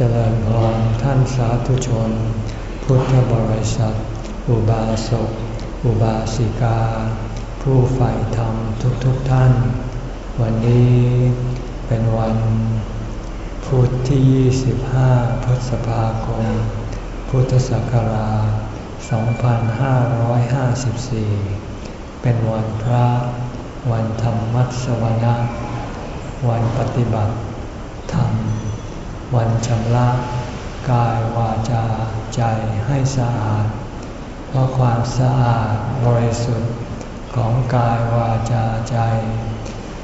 เจริญพรท่านสาธุชน พุทธบริษัท อุบาสก อุบาสิกา ผู้ใฝ่ธรรมทุกๆทท่าน วันนี้เป็นวันพุธที่ 25 พฤษภาคม พุทธศักราช 2554 เป็นวันพระ วันธรรมัสวนะ วันปฏิบัติธรรม วันชำระกายวาจาใจให้สะอาด เพราะความสะอาดบริสุทธิ์ของกายวาจาใจ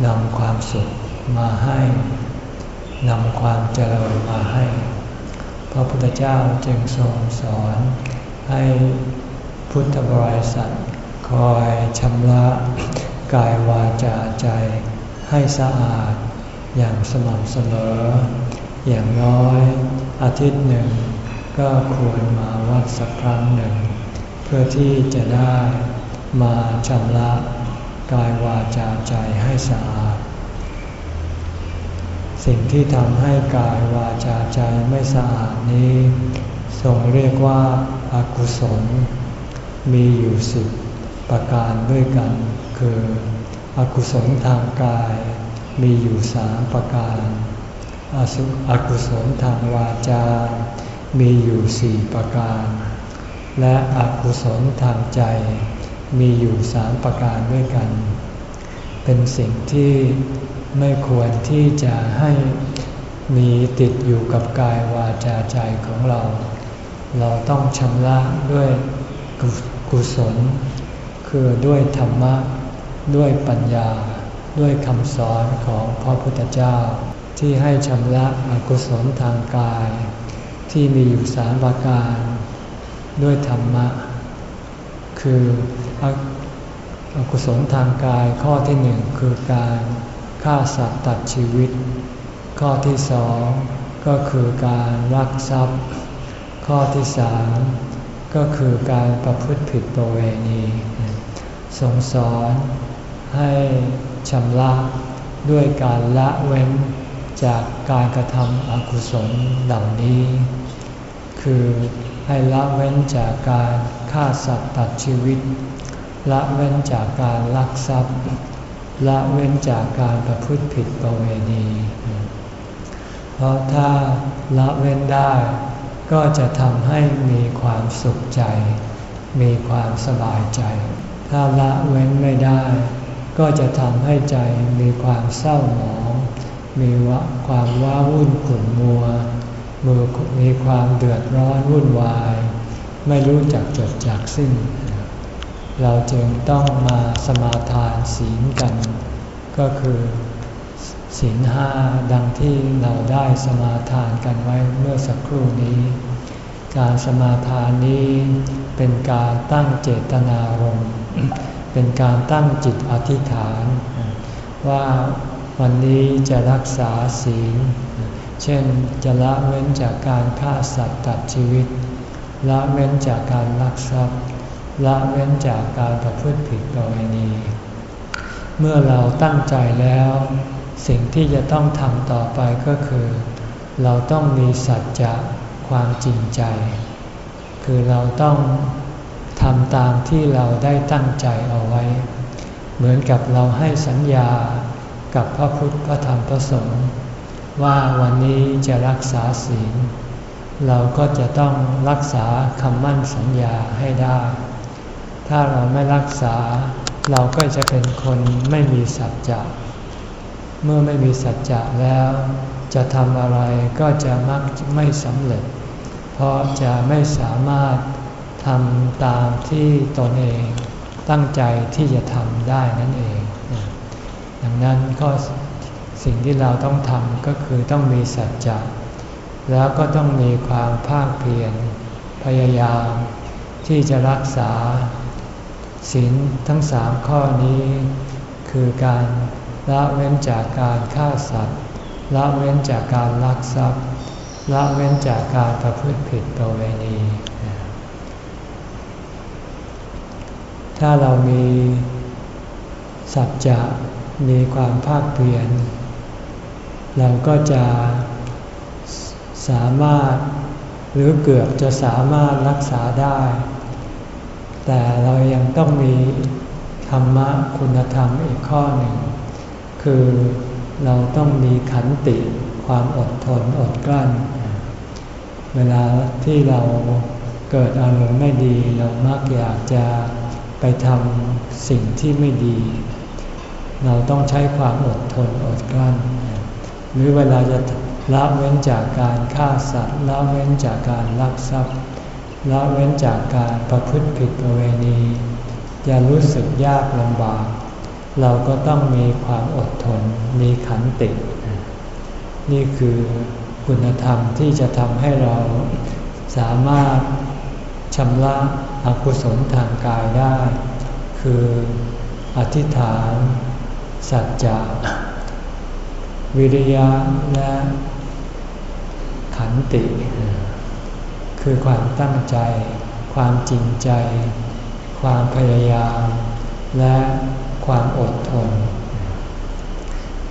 นำความสุขมาให้นำความเจริญมาให้ พระพุทธเจ้าจึงทรงสอนให้พุทธบริษัทคอยชำระกายวาจาใจให้สะอาดอย่างสม่ำเสมอ อย่างน้อยอาทิตย์หนึ่งก็ควรมาวัดสักครั้งหนึ่ง เพื่อที่จะได้มาชำระกายวาจาใจให้สะอาด สิ่งที่ทำให้กายวาจาใจไม่สะอาดนี้ทรงเรียกว่าอากุศล มีอยู่สิบประการด้วยกัน คือ อกุศลทางกายมีอยู่สามประการ อกุศลทางวาจา มีอยู่สี่ประการ และอกุศลทางใจ มีอยู่สามประการด้วยกัน เป็นสิ่งที่ไม่ควรที่จะให้มีติดอยู่กับกายวาจาใจของเรา เราต้องชำระด้วยกุศล คือด้วยธรรมะ ด้วยปัญญา ด้วยคำสอนของพระพุทธเจ้า ที่ให้ชำระอกุศลทางกาย ที่มีอยู่สามประการ ด้วยธรรมะ คืออกุศลทางกายข้อที่หนึ่งคือการฆ่าสัตว์ตัดชีวิต ข้อที่สองก็คือการรักทรัพย์ ข้อที่สามก็คือการประพฤติผิดประเวณีทรงสอนให้ชำระด้วยการละเว้น จากการกระทำอกุศลเหล่านี้ คือให้ละเว้นจากการฆ่าสัตว์ตัดชีวิต ละเว้นจากการลักทรัพย์ ละเว้นจากการประพฤติผิดประเวณี เพราะถ้าละเว้นได้ก็จะทำให้มีความสุขใจ มีความสบายใจ ถ้าละเว้นไม่ได้ ก็จะทำให้ใจมีความเศร้าหมอง มีวความว้าวุ่นขุ่นมัวมือมีความเดือดร้อนวุ่นวาย ไม่รู้จักจดจากสิ้น เราจึงต้องมาสมาทานศีลกัน ก็คือศีลห้าดังที่เราได้สมาทานกันไว้เมื่อสักครู่นี้ การสมาทานนี้เป็นการตั้งเจตนารมณ์เป็นการตั้งจิตอธิษฐาน ว่า วันนี้จะรักษาศีล เช่นจะละเว้นจากการฆ่าสัตว์ตัดชีวิต ละเว้นจากการลักทรัพย์ ละเว้นจากการประพฤติผิดประเวณี เมื่อเราตั้งใจแล้ว สิ่งที่จะต้องทำต่อไปก็คือ เราต้องมีสัจจะความจริงใจ คือเราต้องทำตามที่เราได้ตั้งใจเอาไว้ เหมือนกับเราให้สัญญา กับพระพุทธพระธรรมพระสงฆ์ว่าวันนี้จะรักษาศีล เราก็จะต้องรักษาคำมั่นสัญญาให้ได้ ถ้าเราไม่รักษา เราก็จะเป็นคนไม่มีสัจจะเมื่อไม่มีสัจจะแล้ว จะทำอะไรก็จะมักไม่สำเร็จ เพราะจะไม่สามารถทำตามที่ตนเองตั้งใจที่จะทำได้นั่นเองดัง นั้นก็สิ่งที่เราต้องทำก็คือต้องมีสัจจะแล้วก็ต้องมีความภาคเพียรพยายาม ที่จะรักษาศีลทั้งสามข้อนี้ คือการละเว้นจากการฆ่าสัตว์ละเว้นจากการลักทรัพย์ละเว้นจากการประพฤติผิดประเวณี ถ้าเรามีสัจจะ มีความภาคเพียรเราก็จะสามารถหรือเกือบจะสามารถรักษาได้ แต่เรายังต้องมีธรรมะคุณธรรมอีกข้อหนึ่ง คือเราต้องมีขันติความอดทนอดกลั้น เวลาที่เราเกิดอารมณ์ไม่ดี เรามักอยากจะไปทำสิ่งที่ไม่ดี เราต้องใช้ความอดทนอดกลั้น หรือเวลาจะละเว้นจากการฆ่าสัตว์ละเว้นจากการลักทรัพย์ละเว้นจากการประพฤติผิดประเวณีจะรู้สึกยากลำบาก เราก็ต้องมีความอดทน มีขันติ นี่คือคุณธรรมที่จะทำให้เราสามารถชำระอกุศลทางกายได้ คืออธิษฐาน สัจจะ วิริยะและขันติ คือความตั้งใจ ความจริงใจ ความพยายาม และความอดทน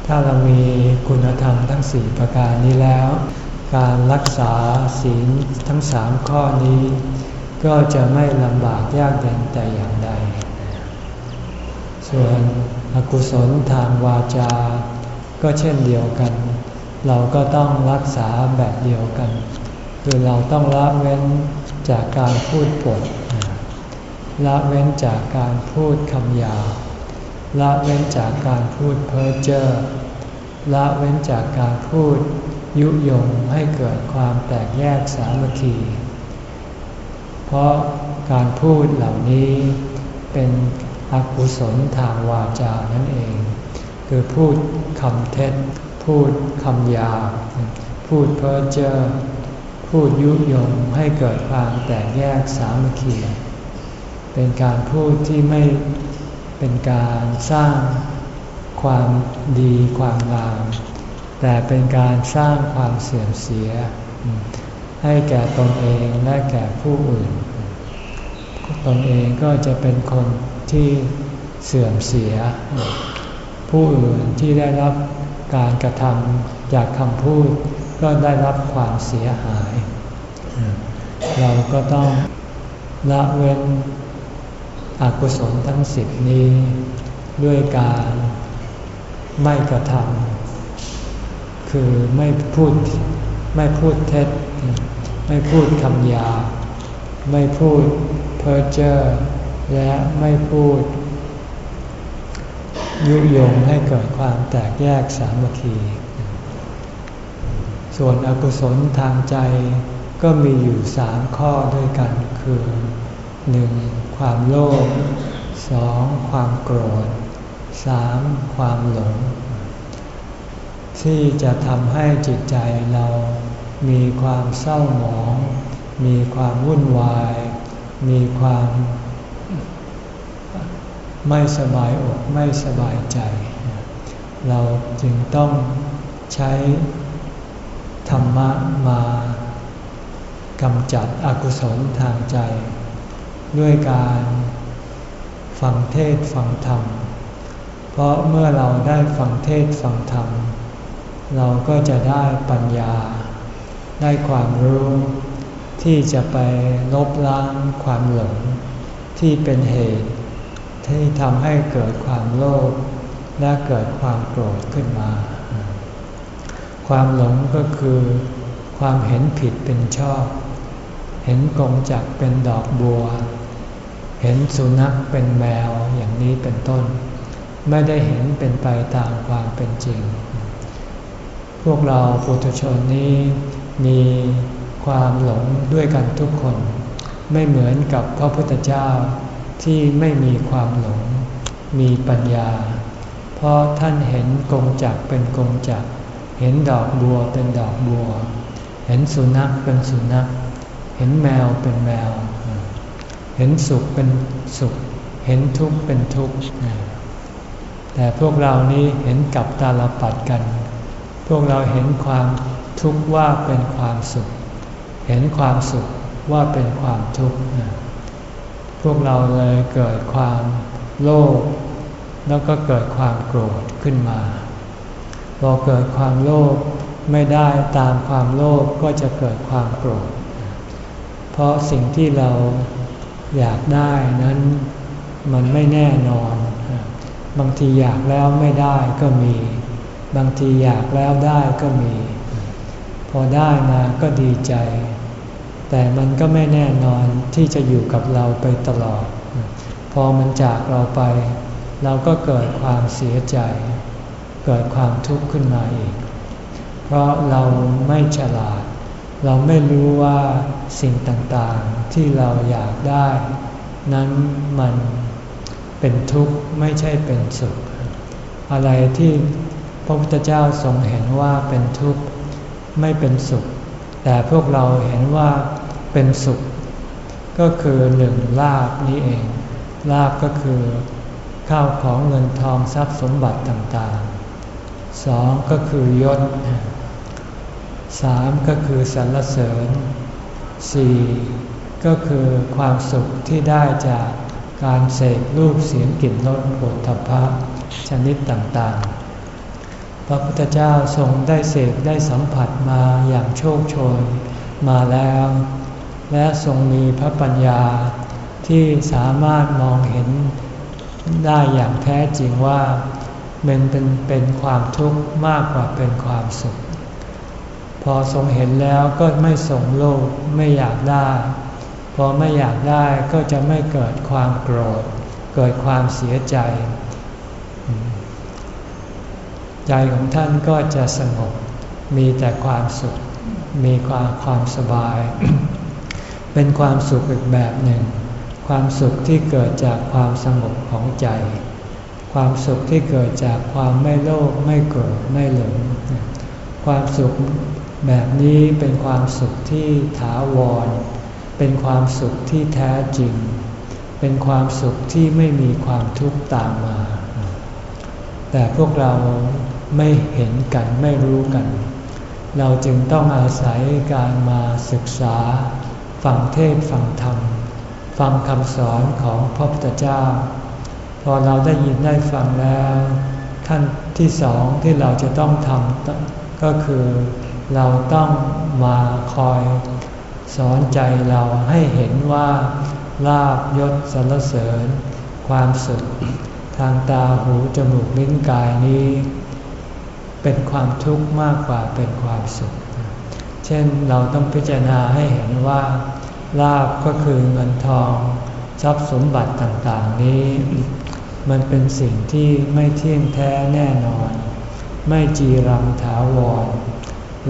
ถ้าเรามีคุณธรรมทั้งสี่ประการนี้แล้ว การรักษาศีลทั้งสามข้อนี้ ก็จะไม่ลำบากยากเย็นแต่อย่างใด ส่วน อกุศลทางวาจา ก็เช่นเดียวกัน เราก็ต้องรักษาแบบเดียวกัน คือเราต้องละเว้นจากการพูดปดละเว้นจากการพูดคำหยาละเว้นจากการพูดเพ้อเจ้อละเว้นจากการพูดยุยงให้เกิดความแตกแยกสามัคคี เพราะการพูดเหล่านี้เป็น อกุศลทางวาจานั่นเอง คือพูดคำเท็จ พูดคำหยาพูดเพ้อเจ้อพูดยุยงให้เกิดความแตกแยกสามัคคีเป็นการพูดที่ไม่เป็นการสร้างความดีความงาม แต่เป็นการสร้างความเสื่อมเสีย ให้แก่ตนเองและแก่ผู้อื่น ตนเองก็จะเป็นคน ที่เสื่อมเสีย ผู้อื่นที่ได้รับการกระทำจากคำพูดก็ได้รับความเสียหาย เราก็ต้องละเว้นอกุศลทั้งสิบนี้ ด้วยการไม่กระทำคือไม่พูดไม่พูดเท็จ ไม่พูดคำหยา ไม่พูดเพ้อเจ้อ และไม่พูด ยุยงให้เกิดความแตกแยกสามัคคี ส่วนอกุศลทางใจก็มีอยู่สามข้อด้วยกันคือหนึ่งความโลภสองความโกรธสามความหลง ที่จะทำให้จิตใจเรามีความเศร้าหมอง มีความวุ่นวาย มีความ ไม่สบายอกไม่สบายใจ เราจึงต้องใช้ธรรมะมากำจัดอกุศลทางใจ ด้วยการฟังเทศฟังธรรม เพราะเมื่อเราได้ฟังเทศฟังธรรม เราก็จะได้ปัญญา ได้ความรู้ ที่จะไปลบล้างความหลงที่เป็นเหตุ ที่ทำให้เกิดความโลภและเกิดความโกรธขึ้นมา ความหลงก็คือความเห็นผิดเป็นชอบ เห็นกงจักเป็นดอกบัว เห็นสุนัขเป็นแมวอย่างนี้เป็นต้น ไม่ได้เห็นเป็นไปตามความเป็นจริง พวกเราปุถุชนนี้มีความหลงด้วยกันทุกคน ไม่เหมือนกับพระพุทธเจ้า ที่ไม่มีความหลง มีปัญญา เพราะท่านเห็นกงจักเป็นกงจัก เห็นดอกบัวเป็นดอกบัว เห็นสุนัขเป็นสุนัข เห็นแมวเป็นแมว เห็นสุขเป็นสุข เห็นทุกข์เป็นทุกข์ แต่พวกเรานี้เห็นกับตาลปัดกัน พวกเราเห็นความทุกข์ว่าเป็นความสุข เห็นความสุขว่าเป็นความทุกข์ พวกเราเลยเกิดความโลภแล้วก็เกิดความโกรธขึ้นมาพอเกิดความโลภไม่ได้ตามความโลภก็จะเกิดความโกรธ เพราะสิ่งที่เราอยากได้นั้นมันไม่แน่นอน บางทีอยากแล้วไม่ได้ก็มี บางทีอยากแล้วได้ก็มี พอได้มาก็ดีใจ แต่มันก็ไม่แน่นอนที่จะอยู่กับเราไปตลอด พอมันจากเราไป เราก็เกิดความเสียใจ เกิดความทุกข์ขึ้นมาอีก เพราะเราไม่ฉลาด เราไม่รู้ว่าสิ่งต่างๆที่เราอยากได้ นั้นมันเป็นทุกข์ไม่ใช่เป็นสุข อะไรที่พระพุทธเจ้าทรงเห็นว่าเป็นทุกข์ไม่เป็นสุข แต่พวกเราเห็นว่า เป็นสุข ก็คือหนึ่งลาบนี้เอง ลาบก็คือข้าวของเงินทองทรัพย์สมบัติต่างๆสองก็คือยศสามก็คือสรรเสริญสี่ก็คือความสุขที่ได้จากการเสกรูปเสียงกลิ่นรสผฏฐัพะชนิดต่างๆ พระพุทธเจ้าทรงได้เสกได้สัมผัสมาอย่างโชคโชนมาแล้ว และทรงมีพระปัญญาที่สามารถมองเห็นได้อย่างแท้จริงว่ามันเป็นเป็นความทุกข์มากกว่าเป็นความสุข พอทรงเห็นแล้วก็ไม่ส่งโลภไม่อยากได้ พอไม่อยากได้ก็จะไม่เกิดความโกรธ เกิดความเสียใจ ใจของท่านก็จะสงบมีแต่ความสุข มีความความสบาย เป็นความสุขอีกแบบหนึ่ง ความสุขที่เกิดจากความสงบของใจ ความสุขที่เกิดจากความไม่โลภไม่โกรธไม่หลง ความสุขแบบนี้เป็นความสุขที่ถาวร เป็นความสุขที่แท้จริง เป็นความสุขที่ไม่มีความทุกข์ตามมา แต่พวกเราไม่เห็นกันไม่รู้กัน เราจึงต้องอาศัยการมาศึกษา ฟังเทศฟังธรรม ฟังคำสอนของพระพุทธเจ้า พอเราได้ยินได้ฟังแล้ว ขั้นที่สองที่เราจะต้องทำก็คือเราต้องมาคอยสอนใจเราให้เห็นว่าลาบยศสรรเสริญ ความสุข ทางตาหูจมูกลิ้นกายนี้ เป็นความทุกข์มากกว่าเป็นความสุข ช่นเราต้องพิจารณาให้เห็นว่าลาบก็คือเงินทอง ทรัพย์สมบัติต่างๆนี้ มันเป็นสิ่งที่ไม่เที่ยงแท้แน่นอน ไม่จีรังถาวร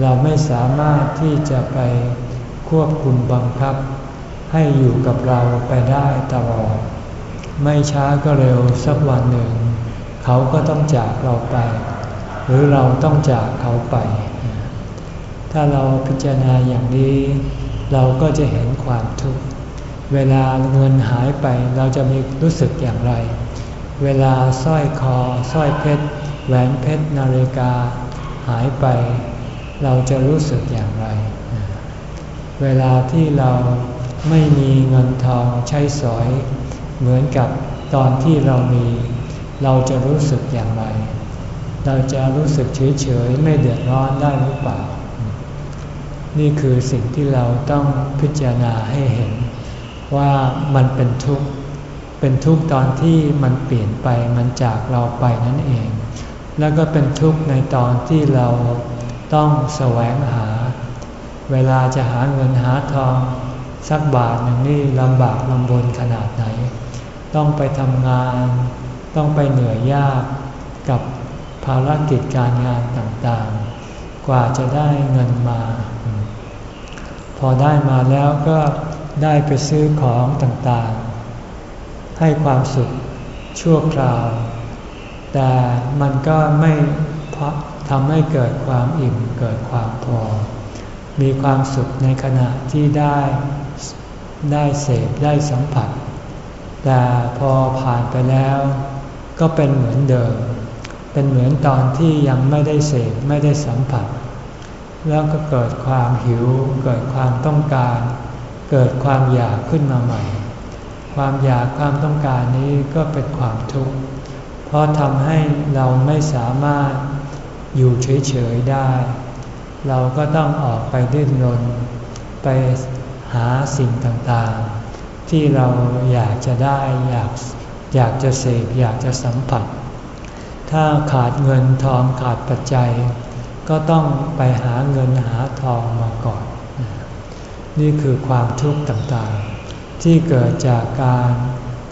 เราไม่สามารถที่จะไปควบคุมบังคับ ให้อยู่กับเราไปได้ตลอด ไม่ช้าก็เร็วสักวันหนึ่ง เขาก็ต้องจากเราไป หรือเราต้องจากเขาไป ถ้าเราพิจารณาอย่างนี้ เราก็จะเห็นความทุกข์เวลาเงินหายไปเราจะมีรู้สึกอย่างไร เวลาสร้อยคอสร้อยเพชรแหวนเพชรนาฬิกา หายไป เราจะรู้สึกอย่างไร เวลาที่เราไม่มีเงินทองใช้สอย เหมือนกับตอนที่เรามี เราจะรู้สึกอย่างไร เราจะรู้สึกเฉยๆไม่เดือดร้อนได้หรือเปล่า นี่คือสิ่งที่เราต้องพิจารณาให้เห็น ว่ามันเป็นทุกข์ เป็นทุกข์ตอนที่มันเปลี่ยนไปมันจากเราไปนั่นเอง แล้วก็เป็นทุกข์ในตอนที่เราต้องแสวงหา เวลาจะหาเงินหาทองสักบาทหนึ่งนี่ลำบากลำบนขนาดไหน ต้องไปทำงาน ต้องไปเหนื่อยยากกับภารกิจการงานต่างๆ กว่าจะได้เงินมา อได้มาแล้วก็ได้ไปซื้อของต่างๆ ให้ความสุขชั่วคราว แต่มันก็ไม่ทำให้เกิดความอิ่มเกิดความพอ มีความสุขในขณะที่ได้ได้เสพได้สัมผัส แต่พอผ่านไปแล้ว ก็เป็นเหมือนเดิม เป็นเหมือนตอนที่ยังไม่ได้เสพไม่ได้สัมผัส แล้วก็เกิดความหิว เกิดความต้องการ เกิดความอยากขึ้นมาใหม่ ความอยากความต้องการนี้ก็เป็นความทุกข์ เพราะทำให้เราไม่สามารถอยู่เฉยๆได้ เราก็ต้องออกไปดิ้นรน ไปหาสิ่งต่างๆ ที่เราอยากจะได้อยากอยากจะเสพอยากจะสัมผัส ถ้าขาดเงินทองขาดปัจจัย ก็ต้องไปหาเงินหาทองมาก่อน นี่คือความทุกข์ต่างๆ ที่เกิดจากการ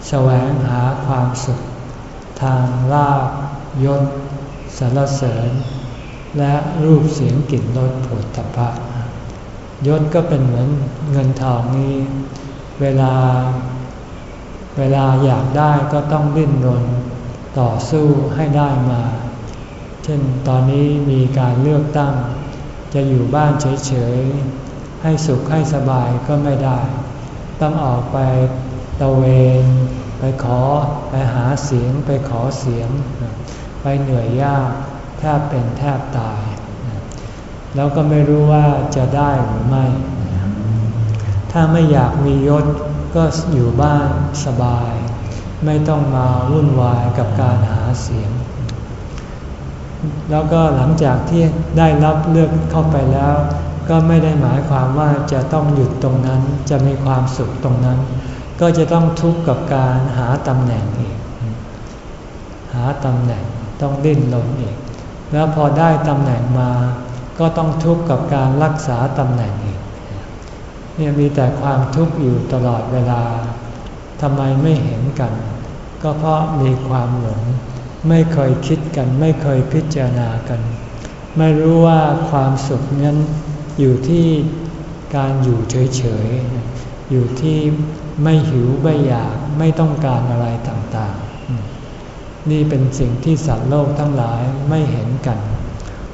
แสวงหาความสุข ทางลาบยศสารเสริญ และรูปเสียงกลิ่นรสผลตภะยศก็เป็นเหมือนเงินทองนี้ เวลา เวลาอยากได้ก็ต้องดิ้นรนต่อสู้ให้ได้มา เช่นตอนนี้มีการเลือกตั้ง จะอยู่บ้านเฉยๆ ให้สุขให้สบายก็ไม่ได้ ต้องออกไปตะเวน ไปขอไปหาเสียงไปขอเสียง ไปเหนื่อยยากแทบเป็นแทบตาย แล้วก็ไม่รู้ว่าจะได้หรือไม่ ถ้าไม่อยากมียศก็อยู่บ้านสบาย ไม่ต้องมาวุ่นวายกับการหาเสียง แล้วก็หลังจากที่ได้รับเลือกเข้าไปแล้ว ก็ไม่ได้หมายความว่าจะต้องหยุดตรงนั้นจะมีความสุขตรงนั้น ก็จะต้องทุกข์กับการหาตำแหน่งอีก หาตำแหน่งต้องดิ้นรนอีก แล้วพอได้ตำแหน่งมา ก็ต้องทุกข์กับการรักษาตำแหน่งอีกเนี่ยมีแต่ความทุกข์อยู่ตลอดเวลาทำไมไม่เห็นกัน ก็เพราะมีความหลง ไม่เคยคิดกัน ไม่เคยพิจารณากัน ไม่รู้ว่าความสุขนั้นอยู่ที่การอยู่เฉยๆ อยู่ที่ไม่หิวไม่อยากไม่ต้องการอะไรต่างๆ นี่เป็นสิ่งที่สัตว์โลกทั้งหลายไม่เห็นกัน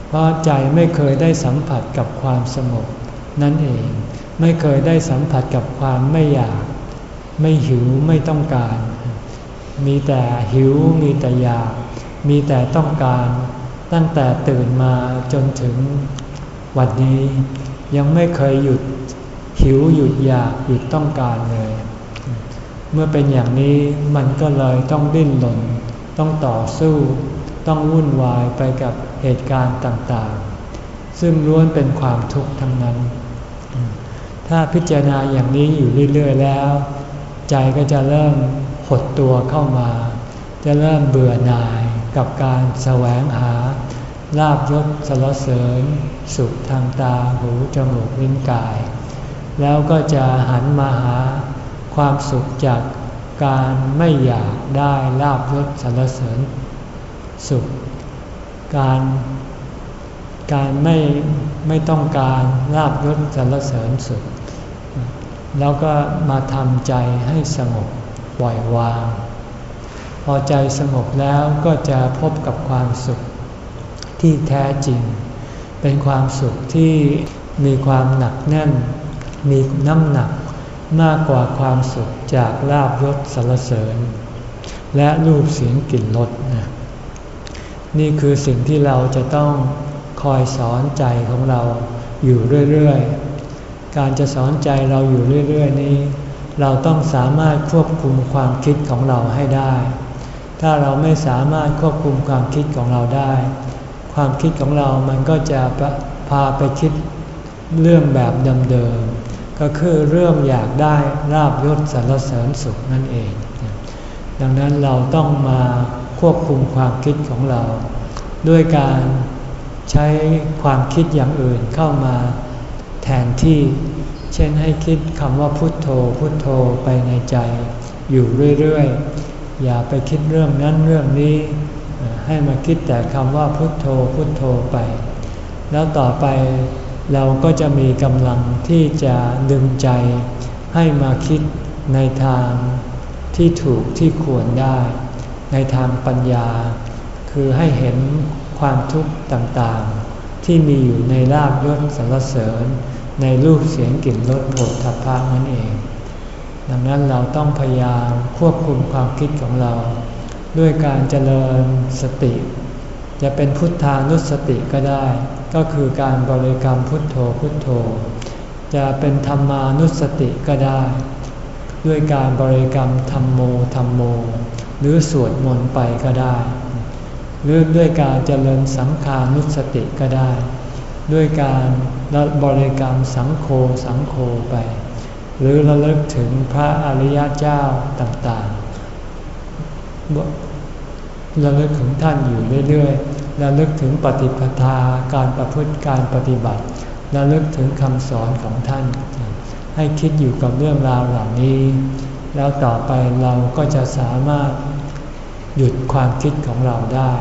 เพราะใจไม่เคยได้สัมผัสกับความสงบนั่นเอง ไม่เคยได้สัมผัสกับความไม่อยาก ไม่หิวไม่ต้องการ มีแต่หิวมีแต่อยาก มีแต่ต้องการตั้งแต่ตื่นมาจนถึงวันนี้ ยังไม่เคยหยุดหิวหยุดอยากหยุดต้องการเลย เมื่อเป็นอย่างนี้มันก็เลยต้องดิ้นรนต้องต่อสู้ ต้องวุ่นวายไปกับเหตุการณ์ต่างๆ ซึ่งล้วนเป็นความทุกข์ทั้งนั้น ถ้าพิจารณาอย่างนี้อยู่เรื่อยๆแล้ว ใจก็จะเริ่ม หดตัวเข้ามา จะเริ่มเบื่อหน่ายกับการแสวงหาลาบยศสรรเสริญ สุขทางตาหูจมูกลิ้นกาย แล้วก็จะหันมาหาความสุขจากการไม่อยากได้ลาบยศสรรเสริญ สุข การการไม่ไม่ต้องการลาบยศสรเสริญสุข แล้วก็มาทำใจให้สงบ ปล่อยวาง พอใจสงบแล้วก็จะพบกับความสุขที่แท้จริง เป็นความสุขที่มีความหนักแน่น มีน้ำหนักมากกว่าความสุขจากลาบยศสรรเสริญ และรูปเสียงกลิ่นรสนะนี่คือสิ่งที่เราจะต้องคอยสอนใจของเราอยู่เรื่อยๆ การจะสอนใจเราอยู่เรื่อย ๆ นี้ เราต้องสามารถควบคุมความคิดของเราให้ได้ ถ้าเราไม่สามารถควบคุมความคิดของเราได้ ความคิดของเรามันก็จะพาไปคิดเรื่องแบบเดิมๆ ก็คือเรื่องอยากได้ราบยศสรรเสริญสุขนั่นเอง ดังนั้นเราต้องมาควบคุมความคิดของเรา ด้วยการใช้ความคิดอย่างอื่นเข้ามาแทนที่ เช่นให้คิดคำว่าพุทโธพุทโธไปในใจอยู่เรื่อยๆ อย่าไปคิดเรื่องนั้นเรื่องนี้ ให้มาคิดแต่คำว่าพุทโธพุทโธไป แล้วต่อไปเราก็จะมีกำลังที่จะดึงใจให้มาคิดในทางที่ถูกที่ควรได้ ในทางปัญญา คือให้เห็นความทุกข์ต่างๆ ที่มีอยู่ในลาบยศสรรเสริญ ในรูปเสียงกลิ่นรสโผฏฐัพพะนั่นเอง ดังนั้นเราต้องพยายามควบคุมความคิดของเรา ด้วยการเจริญสติ จะเป็นพุทธานุสติก็ได้ ก็คือการบริกรรมพุทโธพุทโธ จะเป็นธรรมานุสติก็ได้ ด้วยการบริกรรมธรรมโมธรรมโม หรือสวดมนต์ไปก็ได้ หรือด้วยการเจริญสังขานุสติก็ได้ ด้วยการบริกรรมสังโฆสังโฆไป หรือระลึกถึงพระอริยเจ้าต่างๆระลึกถึงท่านอยู่เรื่อยๆระลึกถึงปฏิปทาการประพฤติการปฏิบัติระลึกถึงคำสอนของท่าน ให้คิดอยู่กับเรื่องราวเหล่านี้ แล้วต่อไปเราก็จะสามารถหยุดความคิดของเราได้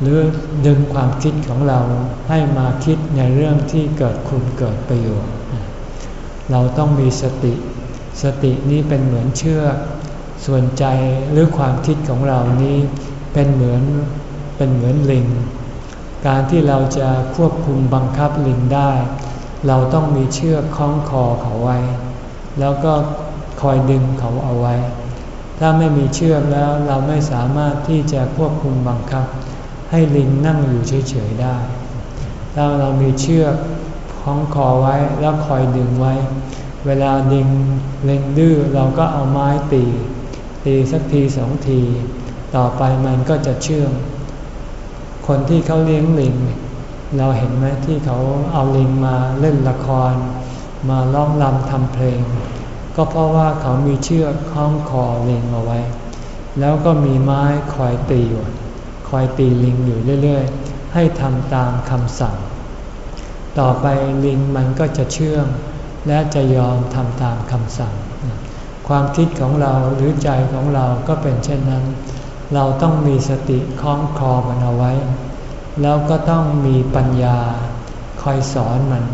หรือดึงความคิดของเราให้มาคิดในเรื่องที่เกิดคุณเกิดประโยชน์ เราต้องมีสติ สตินี้เป็นเหมือนเชือก ส่วนใจหรือความคิดของเรานี้เป็นเหมือนเป็นเหมือนลิง การที่เราจะควบคุมบังคับลิงได้ เราต้องมีเชือกคล้องคอเขาไว้ แล้วก็คอยดึงเขาเอาไว้ ถ้าไม่มีเชือกแล้วเราไม่สามารถที่จะควบคุมบังคับ ให้ลิงนั่งอยู่เฉยๆได้ ถ้าเรามีเชือกคล้องคอไว้แล้วคอยดึงไว้ เวลาดึงเล็งดื้อเราก็เอาไม้ตี ตีสักทีสองที ต่อไปมันก็จะเชื่อง คนที่เขาเลี้ยงลิง เราเห็นไหมที่เขาเอาลิงมาเล่นละคร มาร้องรำทำเพลง ก็เพราะว่าเขามีเชือกคล้องคอลิงเอาไว้ แล้วก็มีไม้คอยตีอยู่ คอยตีลิงอยู่เรื่อยๆ ให้ทำตามคำสั่ง ต่อไปลิงมันก็จะเชื่อง และจะยอมทำตามคำสั่ง ความคิดของเราหรือใจของเราก็เป็นเช่นนั้น เราต้องมีสติคล้องคอมันเอาไว้ แล้วก็ต้องมีปัญญา คอยสอนมัน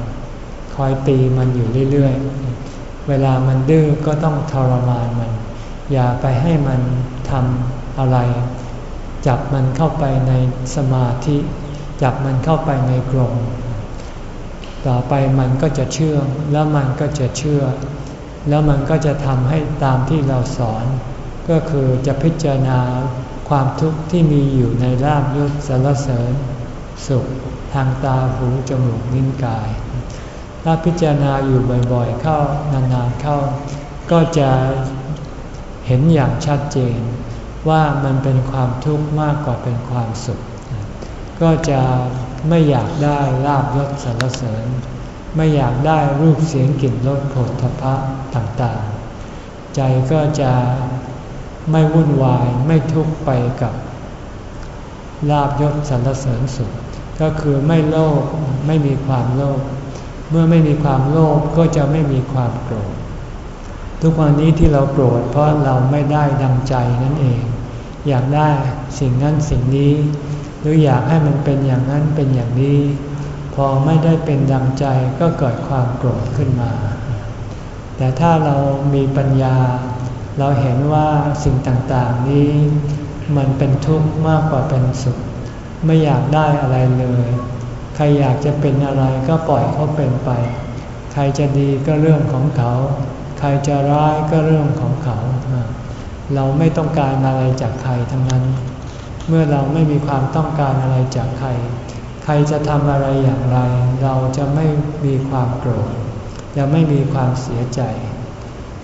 คอยตีมันอยู่เรื่อยๆ เวลามันดื้อก็ต้องทรมานมัน อย่าไปให้มันทำอะไร จับมันเข้าไปในสมาธิ จับมันเข้าไปในกรงต่อไปมันก็จะเชื่องแล้วมันก็จะเชื่อ แล้วมันก็จะทำให้ตามที่เราสอน ก็คือจะพิจารณาความทุกข์ที่มีอยู่ในราบยศสารเสริญ สุขทางตาหูจมูกนิ้นกาย ถ้าพิจารณาอยู่บ่อยๆ เข้านานๆเข้า ก็จะเห็นอย่างชัดเจน ว่ามันเป็นความทุกข์มากกว่าเป็นความสุข ก็จะไม่อยากได้ลาบยศสรรเสริญ ไม่อยากได้รูปเสียงกลิ่นรสโผฏฐพะต่างๆ ใจก็จะไม่วุ่นวายไม่ทุกข์ไปกับลาบยศสรรเสริญสุข ก็คือไม่โลภไม่มีความโลภเมื่อไม่มีความโลภก็จะไม่มีความโกรธ ทุกวันนี้ที่เราโกรธเพราะเราไม่ได้ดังใจนั่นเอง อยากได้สิ่งนั้นสิ่งนี้ หรืออยากให้มันเป็นอย่างนั้นเป็นอย่างนี้ พอไม่ได้เป็นดังใจก็เกิดความโกรธขึ้นมา แต่ถ้าเรามีปัญญา เราเห็นว่าสิ่งต่างๆนี้ มันเป็นทุกข์มากกว่าเป็นสุข ไม่อยากได้อะไรเลย ใครอยากจะเป็นอะไรก็ปล่อยเขาเป็นไป ใครจะดีก็เรื่องของเขา ใครจะร้ายก็เรื่องของเขา เราไม่ต้องการอะไรจากใครทั้งนั้น เมื่อเราไม่มีความต้องการอะไรจากใคร ใครจะทำอะไรอย่างไร เราจะไม่มีความโกรธ จะไม่มีความเสียใจ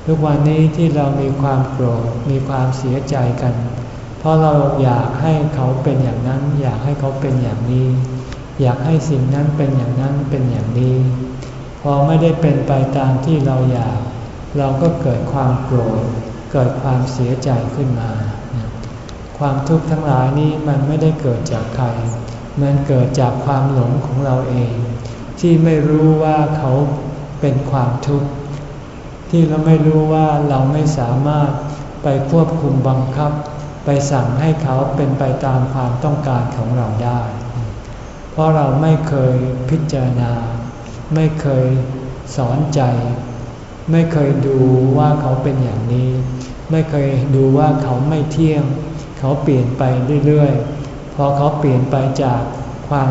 ทุกวันนี้ที่เรามีความโกรธ มีความเสียใจกัน เพราะเราอยากให้เขาเป็นอย่างนั้น อยากให้เขาเป็นอย่างนี้ อยากให้สิ่งนั้นเป็นอย่างนั้นเป็นอย่างนี้ พอไม่ได้เป็นไปตามที่เราอยาก เราก็เกิดความโกรธเกิดความเสียใจขึ้นมา ความทุกข์ทั้งหลายนี้มันไม่ได้เกิดจากใคร มันเกิดจากความหลงของเราเอง ที่ไม่รู้ว่าเขาเป็นความทุกข์ที่เราไม่รู้ว่าเราไม่สามารถไปควบคุมบังคับ ไปสั่งให้เขาเป็นไปตามความต้องการของเราได้ เพราะเราไม่เคยพิจารณา ไม่เคยสอนใจ ไม่เคยดูว่าเขาเป็นอย่างนี้ ไม่เคยดูว่าเขาไม่เที่ยง เขาเปลี่ยนไปเรื่อยๆ พอเขาเปลี่ยนไปจากความ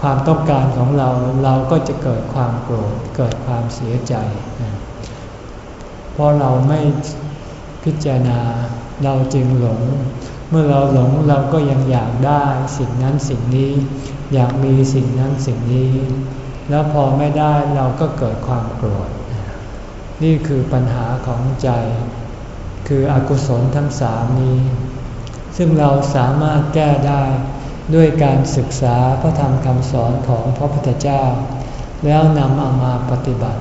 ความต้องการของเราเราก็จะเกิดความโกรธเกิดความเสียใจ เพราะเราไม่พิจารณาเราจึงหลง เมื่อเราหลงเราก็ยังอยากได้สิ่งนั้นสิ่งนี้ อยากมีสิ่งนั้นสิ่งนี้ แล้วพอไม่ได้เราก็เกิดความโกรธ นี่คือปัญหาของใจ คืออกุศลทั้งสามนี้ ซึ่งเราสามารถแก้ได้ด้วยการศึกษาพระธรรมคำสอนของพระพุทธเจ้า แล้วนำเอามาปฏิบัติ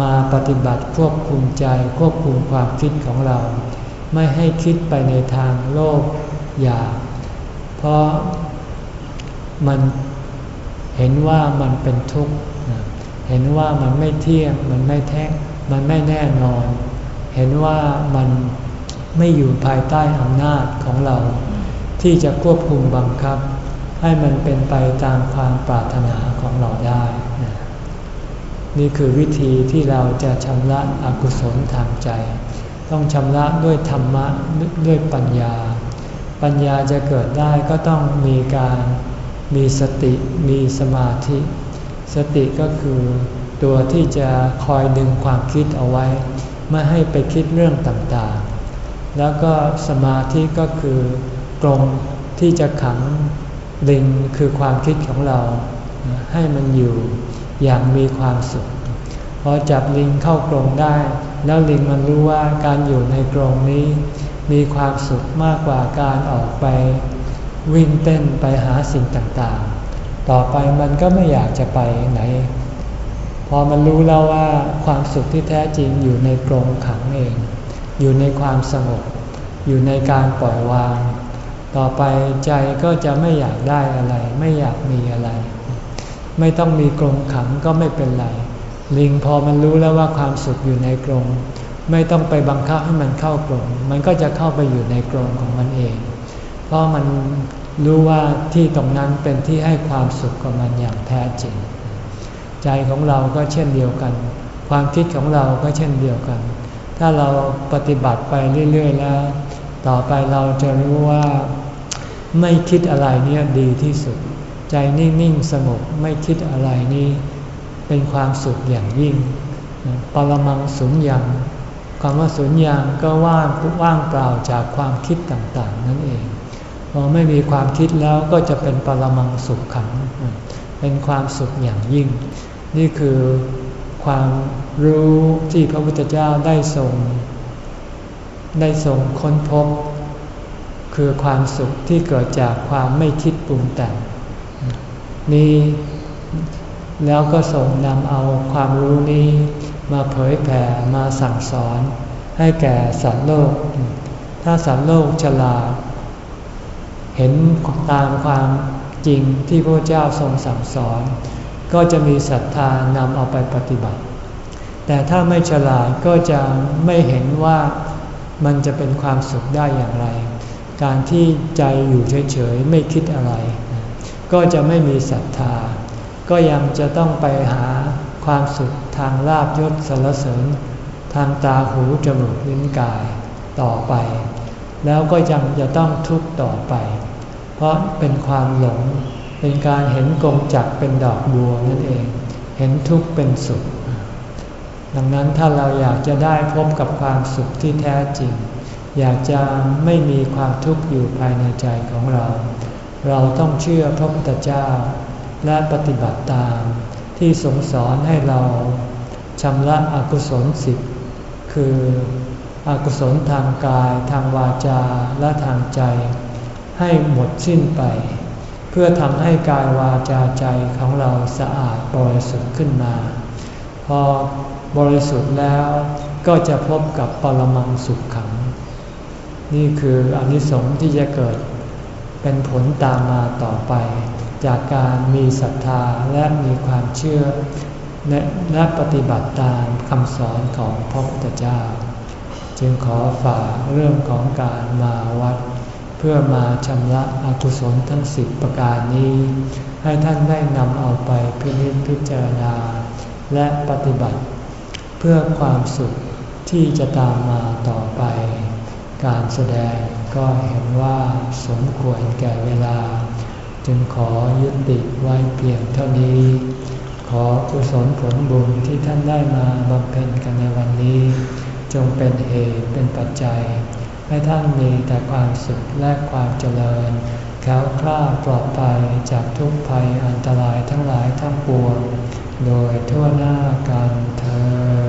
มาปฏิบัติควบคุมใจควบคุมความคิดของเรา ไม่ให้คิดไปในทางโลภอยาก เพราะมันเห็นว่ามันเป็นทุกข์ เห็นว่ามันไม่เที่ยง มันไม่แท้มันไม่แน่นอน เห็นว่ามันไม่อยู่ภายใต้อำนาจของเรา ที่จะควบคุมบังคับ ให้มันเป็นไปตามความปรารถนาของเราได้ นี่คือวิธีที่เราจะชำระอกุศลทางใจ ต้องชำระด้วยธรรมะด้วยปัญญา ปัญญาจะเกิดได้ก็ต้องมีการมีสติมีสมาธิ สติก็คือตัวที่จะคอยดึงความคิดเอาไว้ ไม่ให้ไปคิดเรื่องต่างๆ แล้วก็สมาธิก็คือกรงที่จะขังลิงคือความคิดของเรา ให้มันอยู่อย่างมีความสุขพอจับลิงเข้ากรงได้ แล้วลิงมันรู้ว่าการอยู่ในกรงนี้ มีความสุขมากกว่าการออกไป วิ่งเต้นไปหาสิ่งต่างๆ ต่อไปมันก็ไม่อยากจะไปไหน พอมันรู้แล้วว่าความสุขที่แท้จริงอยู่ในกรงขังเอง อยู่ในความสงบ อยู่ในการปล่อยวาง ต่อไปใจก็จะไม่อยากได้อะไร ไม่อยากมีอะไร ไม่ต้องมีกรงขังก็ไม่เป็นไร ลิงพอมันรู้แล้วว่าความสุขอยู่ในกรงไม่ต้องไปบังคับให้มันเข้ากรงมันก็จะเข้าไปอยู่ในกรงของมันเอง เพราะมัน รู้ว่าที่ตรงนั้นเป็นที่ให้ความสุขกับมันอย่างแท้จริง ใจของเราก็เช่นเดียวกัน ความคิดของเราก็เช่นเดียวกัน ถ้าเราปฏิบัติไปเรื่อยๆแล้ว ต่อไปเราจะรู้ว่าไม่คิดอะไรเนี่ยดีที่สุด ใจนิ่งๆสงบไม่คิดอะไรนี้เป็นความสุขอย่างยิ่งปรมังสุญญ์ความว่าสุญญ์ก็ว่างว่างเปล่าจากความคิดต่างๆ นั่นเอง พอไม่มีความคิดแล้วก็จะเป็นปรมังสุขขัง เป็นความสุขอย่างยิ่ง นี่คือความรู้ที่พระพุทธเจ้าได้ทรงได้ทรงค้นพบ คือความสุขที่เกิดจากความไม่คิดปรุงแต่งนี้แล้วก็ส่งนำเอาความรู้นี้มาเผยแผ่มาสั่งสอนให้แก่สัตว์โลก ถ้าสัตว์โลกฉลาด เห็นตามความจริงที่พระเจ้าทรงสั่งสอน ก็จะมีศรัทธานำเอาไปปฏิบัติ แต่ถ้าไม่ฉลาดก็จะไม่เห็นว่ามันจะเป็นความสุขได้อย่างไร การที่ใจอยู่เฉยๆไม่คิดอะไร ก็จะไม่มีศรัทธา ก็ยังจะต้องไปหาความสุขทางลาบยศสรรเสริญ ทางตาหูจมูกลิ้นกายต่อไป แล้วก็ยังจะต้องทุกข์ต่อไป เพราะเป็นความหลง เป็นการเห็นกงจักเป็นดอกบัวนั่นเอง เห็นทุกข์เป็นสุข ดังนั้นถ้าเราอยากจะได้พบกับความสุขที่แท้จริง อยากจะไม่มีความทุกข์อยู่ภายในใจของเรา เราต้องเชื่อพระพุทธเจ้า และปฏิบัติตามที่ทรงสอนให้เราชำระอกุศลสิบคืออกุศลทางกายทางวาจาและทางใจ ให้หมดสิ้นไป เพื่อทำให้กายวาจาใจของเราสะอาดบริสุทธิ์ขึ้นมา พอบริสุทธิ์แล้วก็จะพบกับปรมังสุขขัง นี่คืออนิสงส์ที่จะเกิดเป็นผลตามมาต่อไป จากการมีศรัทธาและมีความเชื่อและปฏิบัติตามคำสอนของพระพุทธเจ้า จึงขอฝากเรื่องของการมาวัด เพื่อมาชำระอกุศลทั้งสิบประการนี้ ให้ท่านได้นำเอาไปพิจิตพิจารณา และปฏิบัติ เพื่อความสุขที่จะตามมาต่อไป การแสดงก็เห็นว่าสมควรแก่เวลา จึงขอยุติไว้เพียงเท่านี้ ขอกุศลผลบุญที่ท่านได้มาบำเพ็ญกันในวันนี้ จงเป็นเหตุเป็นปัจจัย ให้ท่านมีแต่ความสุขและความเจริญแข็งคลาดปลอดภัยจากทุกภัยอันตรายทั้งหลายทั้งปวง โดยทั่วหน้ากันเธอ